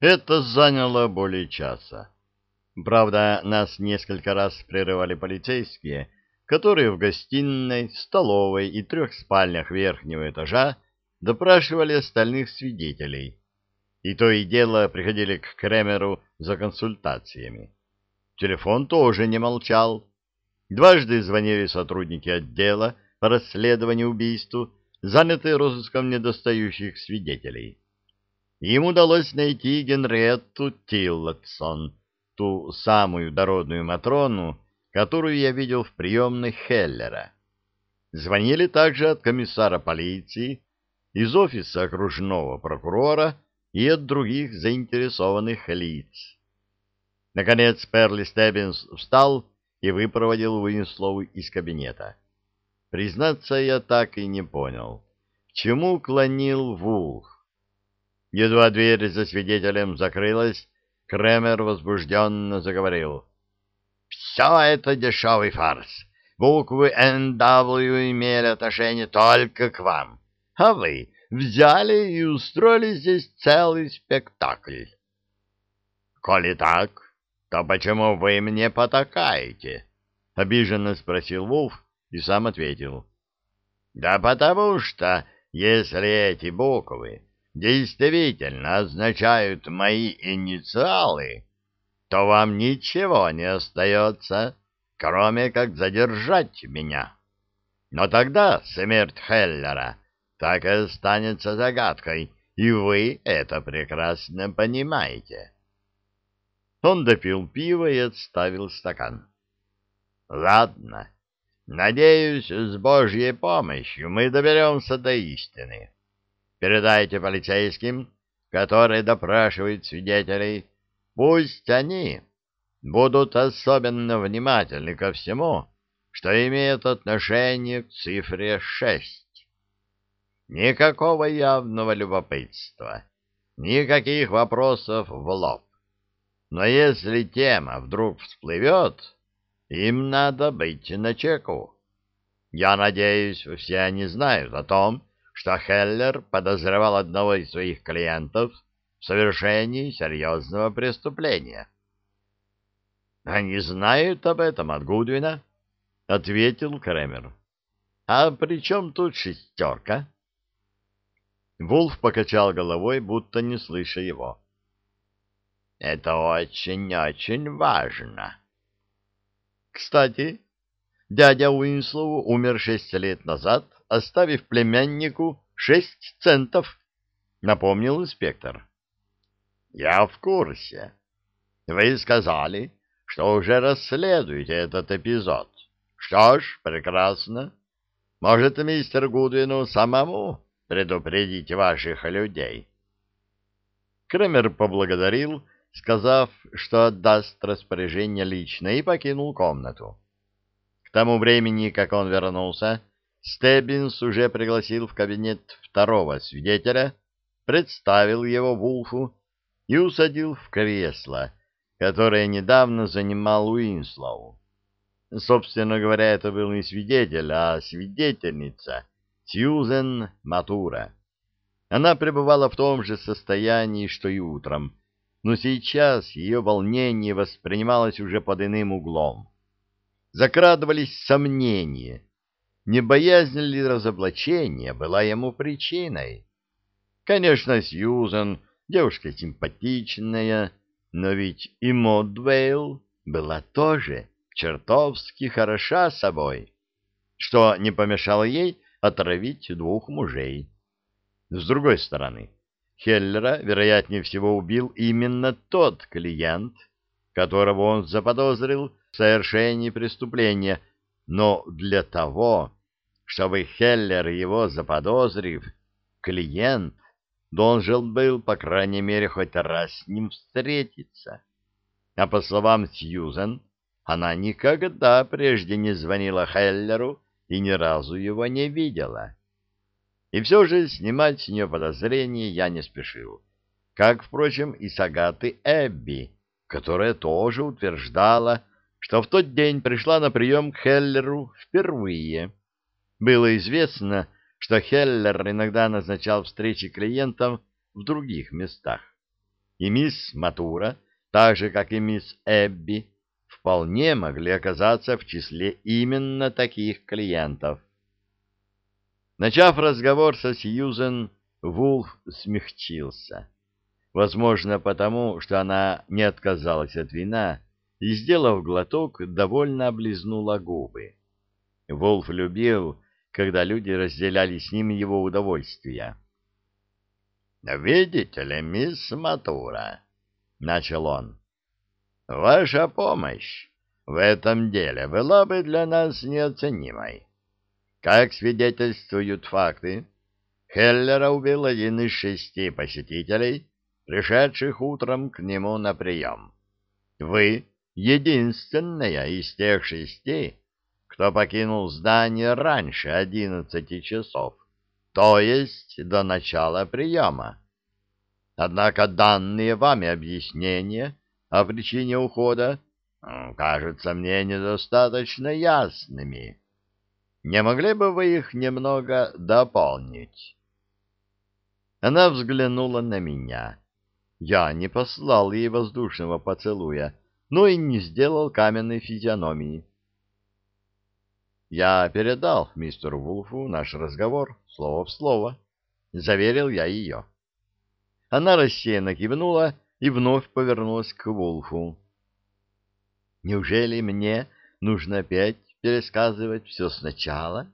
Это заняло более часа. Правда, нас несколько раз прерывали полицейские, которые в гостиной, столовой и трех спальнях верхнего этажа допрашивали остальных свидетелей. И то и дело приходили к Кремеру за консультациями. Телефон тоже не молчал. Дважды звонили сотрудники отдела по расследованию убийства, занятые розыском недостающих свидетелей. Им удалось найти Генриетту Тиллотсон, ту самую дородную Матрону, которую я видел в приемной Хеллера. Звонили также от комиссара полиции, из офиса окружного прокурора и от других заинтересованных лиц. Наконец Перли Стеббинс встал и выпроводил Уинслоу из кабинета. Признаться, я так и не понял, к чему клонил Вулф. Едва дверь за свидетелем закрылась, Кремер возбужденно заговорил. «Все это дешевый фарс. Буквы NW имели отношение только к вам. А вы взяли и устроили здесь целый спектакль». «Коли так, то почему вы мне потакаете?» — обиженно спросил Вулф и сам ответил. «Да потому что, если эти буквы действительно означают мои инициалы, то вам ничего не остается, кроме как задержать меня. Но тогда смерть Хеллера так и останется загадкой, и вы это прекрасно понимаете. Он допил пиво и отставил стакан. — Ладно, надеюсь, с Божьей помощью мы доберемся до истины. Передайте полицейским, которые допрашивают свидетелей, пусть они будут особенно внимательны ко всему, что имеет отношение к цифре шесть. Никакого явного любопытства, никаких вопросов в лоб. Но если тема вдруг всплывет, им надо быть начеку. Я надеюсь, все они знают о том, что Хеллер подозревал одного из своих клиентов в совершении серьезного преступления. — Они знают об этом от Гудвина? — ответил Кремер. — А при чем тут шестерка? Вулф покачал головой, будто не слыша его. — Это очень-очень важно. — Кстати, дядя Уинслоу умер шесть лет назад оставив племяннику шесть центов, — напомнил инспектор. — Я в курсе. Вы сказали, что уже расследуете этот эпизод. Что ж, прекрасно. Может, мистеру Гудвину самому предупредить ваших людей? Кремер поблагодарил, сказав, что отдаст распоряжение лично, и покинул комнату. К тому времени, как он вернулся, Стеббинс уже пригласил в кабинет второго свидетеля, представил его Вулфу и усадил в кресло, которое недавно занимал Уинслоу. Собственно говоря, это был не свидетель, а свидетельница Сьюзен Матура. Она пребывала в том же состоянии, что и утром, но сейчас ее волнение воспринималось уже под иным углом. Закрадывались сомнения — не боязнь ли разоблачения была ему причиной? Конечно, Сьюзан девушка симпатичная, но ведь и Модвейл была тоже чертовски хороша собой, что не помешало ей отравить двух мужей. С другой стороны, Хеллера, вероятнее всего, убил именно тот клиент, которого он заподозрил совершении преступления, но для того, чтобы Хеллер его заподозрив, клиент должен был, по крайней мере, хоть раз с ним встретиться. А по словам Сьюзен, она никогда прежде не звонила Хеллеру и ни разу его не видела. И все же снимать с нее подозрения я не спешил, как, впрочем, и с Агаты Эбби, которая тоже утверждала, что в тот день пришла на прием к Хеллеру впервые. Было известно, что Хеллер иногда назначал встречи клиентам в других местах. и мисс Матура, так же, как и мисс Эбби, вполне могли оказаться в числе именно таких клиентов. Начав разговор со Сьюзен, Вулф смягчился. Возможно, потому, что она не отказалась от вина и, сделав глоток, довольно облизнула губы. Вулф любил, когда люди разделяли с ним его удовольствия. «Видите ли, мисс Матура», — начал он, — «ваша помощь в этом деле была бы для нас неоценимой. Как свидетельствуют факты, Хеллера убил один из шести посетителей, пришедших утром к нему на прием. Вы — единственная из тех шести, кто покинул здание раньше одиннадцати часов то есть до начала приема. Однако данные вами объяснения о причине ухода кажутся мне недостаточно ясными. Не могли бы вы их немного дополнить? Она взглянула на меня. Я не послал ей воздушного поцелуя, но и не сделал каменной физиономии. Я передал мистеру Вулфу наш разговор, слово в слово. Заверил я ее. Она рассеянно кивнула и вновь повернулась к Вулфу. «Неужели мне нужно опять пересказывать все сначала?»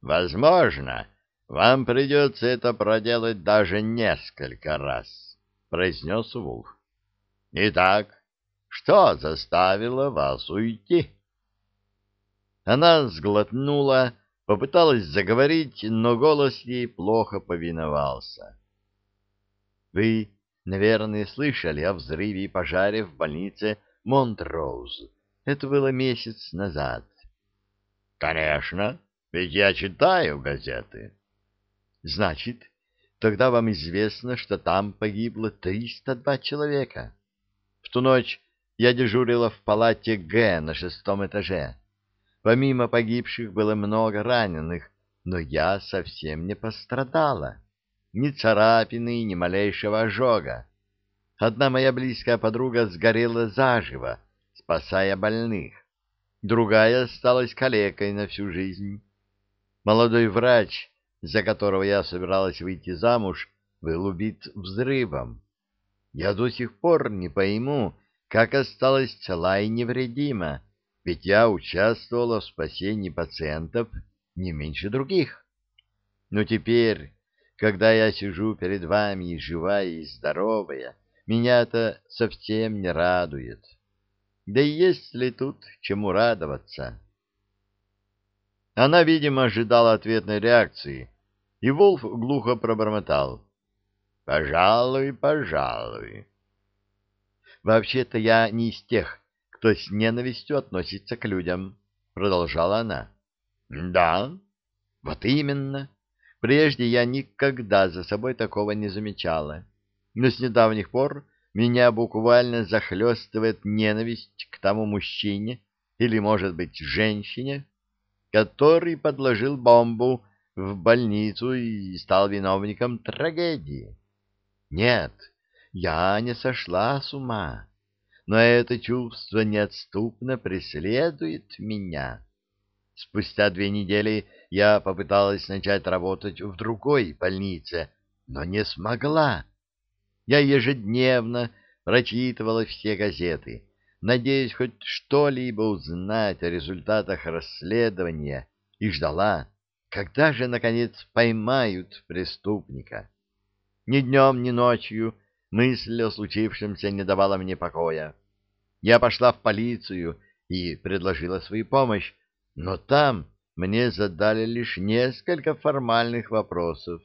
«Возможно, вам придется это проделать даже несколько раз», — произнес Вулф. «Итак, что заставило вас уйти?» Она сглотнула, попыталась заговорить, но голос ей плохо повиновался. «Вы, наверное, слышали о взрыве и пожаре в больнице Монтроуз. Это было месяц назад». «Конечно, ведь я читаю газеты». «Значит, тогда вам известно, что там погибло 302 человека. В ту ночь я дежурила в палате Г на шестом этаже». Помимо погибших было много раненых, но я совсем не пострадала. Ни царапины, ни малейшего ожога. Одна моя близкая подруга сгорела заживо, спасая больных. Другая осталась калекой на всю жизнь. Молодой врач, за которого я собиралась выйти замуж, был убит взрывом. Я до сих пор не пойму, как осталась цела и невредима, ведь я участвовала в спасении пациентов не меньше других. Но теперь, когда я сижу перед вами и живая, и здоровая, меня это совсем не радует. Да и есть ли тут чему радоваться? Она, видимо, ожидала ответной реакции, и Волф глухо пробормотал. «Пожалуй, пожалуй». «Вообще-то я не из тех, кто с ненавистью относится к людям, — продолжала она. — Да, вот именно. Прежде я никогда за собой такого не замечала. Но с недавних пор меня буквально захлестывает ненависть к тому мужчине или, может быть, женщине, который подложил бомбу в больницу и стал виновником трагедии. Нет, я не сошла с ума но это чувство неотступно преследует меня. Спустя две недели я попыталась начать работать в другой больнице, но не смогла. Я ежедневно прочитывала все газеты, надеясь хоть что-либо узнать о результатах расследования, и ждала, когда же, наконец, поймают преступника. Ни днем, ни ночью Мысль о случившемся не давала мне покоя. Я пошла в полицию и предложила свою помощь, но там мне задали лишь несколько формальных вопросов.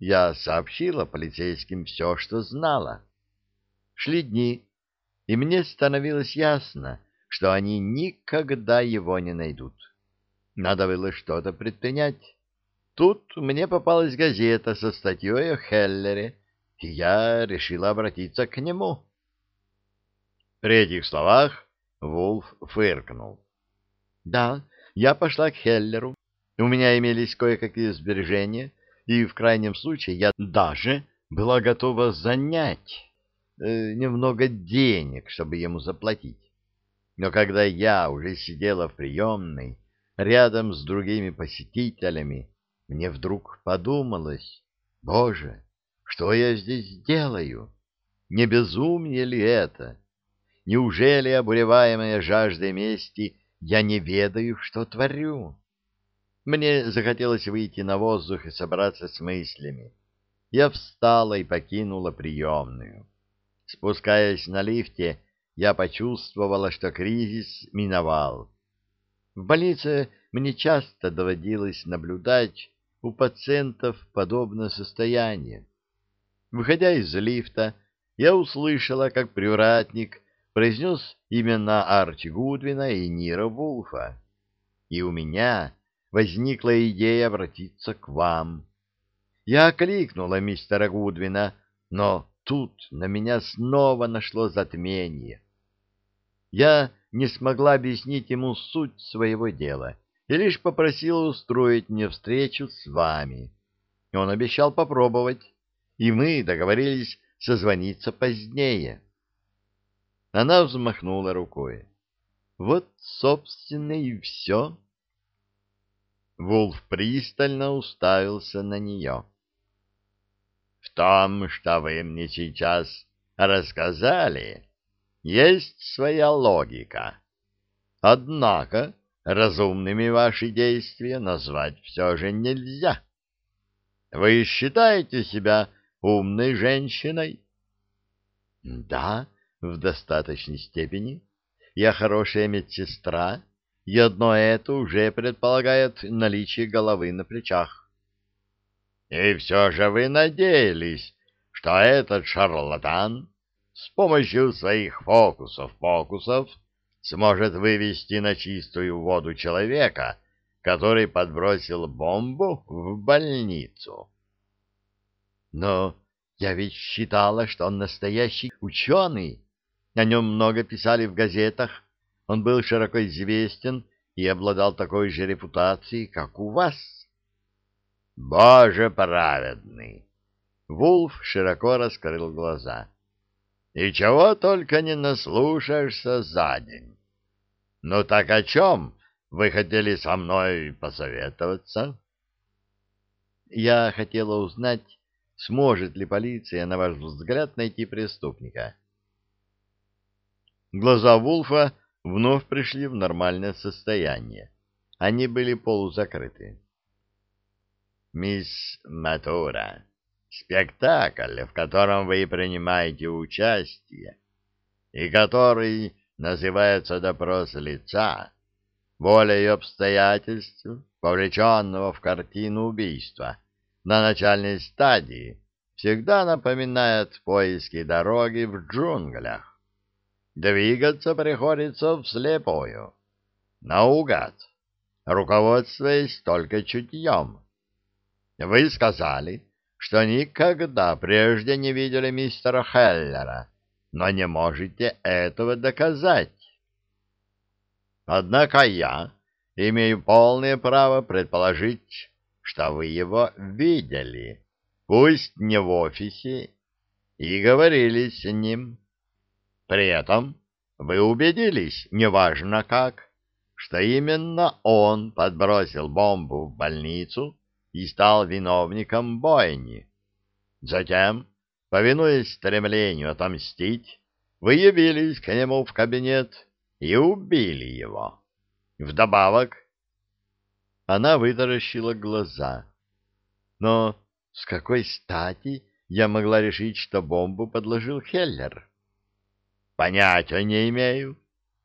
Я сообщила полицейским все, что знала. Шли дни, и мне становилось ясно, что они никогда его не найдут. Надо было что-то предпринять. Тут мне попалась газета со статьей о Хеллере, я решила обратиться к нему. При этих словах Вулф фыркнул. Да, я пошла к Хеллеру. У меня имелись кое-какие сбережения, и в крайнем случае я даже была готова занять э, немного денег, чтобы ему заплатить. Но когда я уже сидела в приемной, рядом с другими посетителями, мне вдруг подумалось, «Боже, что я здесь делаю? Не безумие ли это? Неужели, обуреваемая жаждой мести, я не ведаю, что творю?» Мне захотелось выйти на воздух и собраться с мыслями. Я встала и покинула приемную. Спускаясь на лифте, я почувствовала, что кризис миновал. В больнице мне часто доводилось наблюдать у пациентов подобное состояние. Выходя из лифта, я услышала, как привратник произнес имена Арчи Гудвина и Нира Вулфа. И у меня возникла идея обратиться к вам. Я окликнула мистера Гудвина, но тут на меня снова нашло затмение. Я не смогла объяснить ему суть своего дела и лишь попросила устроить мне встречу с вами. Он обещал попробовать, и мы договорились созвониться позднее. Она взмахнула рукой. Вот, собственно, и все. Вулф пристально уставился на нее. — В том, что вы мне сейчас рассказали, есть своя логика. Однако разумными ваши действия назвать все же нельзя. Вы считаете себя умной женщиной? — Да, в достаточной степени. Я хорошая медсестра, и одно это уже предполагает наличие головы на плечах. — И все же вы надеялись, что этот шарлатан с помощью своих фокусов-покусов сможет вывести на чистую воду человека, который подбросил бомбу в больницу. Но я ведь считала, что он настоящий ученый. О нем много писали в газетах. Он был широко известен и обладал такой же репутацией, как у вас. Боже праведный! Вулф широко раскрыл глаза. И чего только не наслушаешься за день. Ну так о чем вы хотели со мной посоветоваться? Я хотела узнать, сможет ли полиция, на ваш взгляд, найти преступника. Глаза Вулфа вновь пришли в нормальное состояние. Они были полузакрыты. «Мисс Матура, спектакль, в котором вы принимаете участие, и который называется «Допрос лица», волей обстоятельств, повлеченного в картину убийства, на начальной стадии всегда напоминает поиски дороги в джунглях. Двигаться приходится вслепую, наугад, руководствуясь только чутьем. Вы сказали, что никогда прежде не видели мистера Хеллера, но не можете этого доказать. Однако я имею полное право предположить, что вы его видели, пусть не в офисе, и говорили с ним. При этом вы убедились, неважно как, что именно он подбросил бомбу в больницу и стал виновником бойни. Затем, повинуясь стремлению отомстить, вы явились к нему в кабинет и убили его. Вдобавок, она вытаращила глаза. Но с какой стати я могла решить, что бомбу подложил Хеллер? Понятия не имею.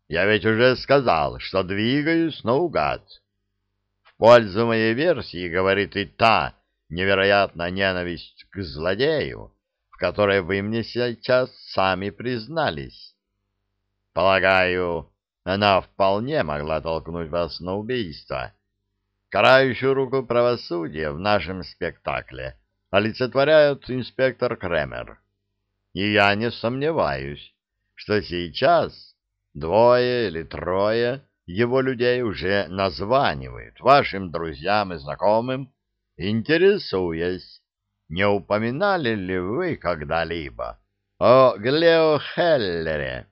Я ведь уже сказал, что двигаюсь наугад пользу моей версии говорит и та невероятная ненависть к злодею, в которой вы мне сейчас сами признались. Полагаю, она вполне могла толкнуть вас на убийство. Карающую руку правосудия в нашем спектакле олицетворяют инспектор Кремер. И я не сомневаюсь, что сейчас двое или трое его людей уже названивают вашим друзьям и знакомым, интересуясь, не упоминали ли вы когда-либо о Глео Хеллере,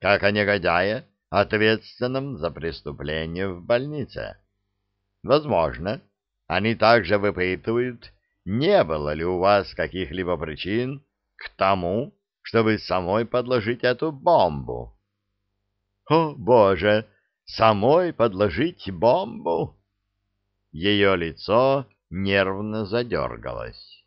как о негодяе, ответственном за преступление в больнице. Возможно, они также выпытывают, не было ли у вас каких-либо причин к тому, чтобы самой подложить эту бомбу. О, Боже! Самой подложить бомбу? Ее лицо нервно задергалось.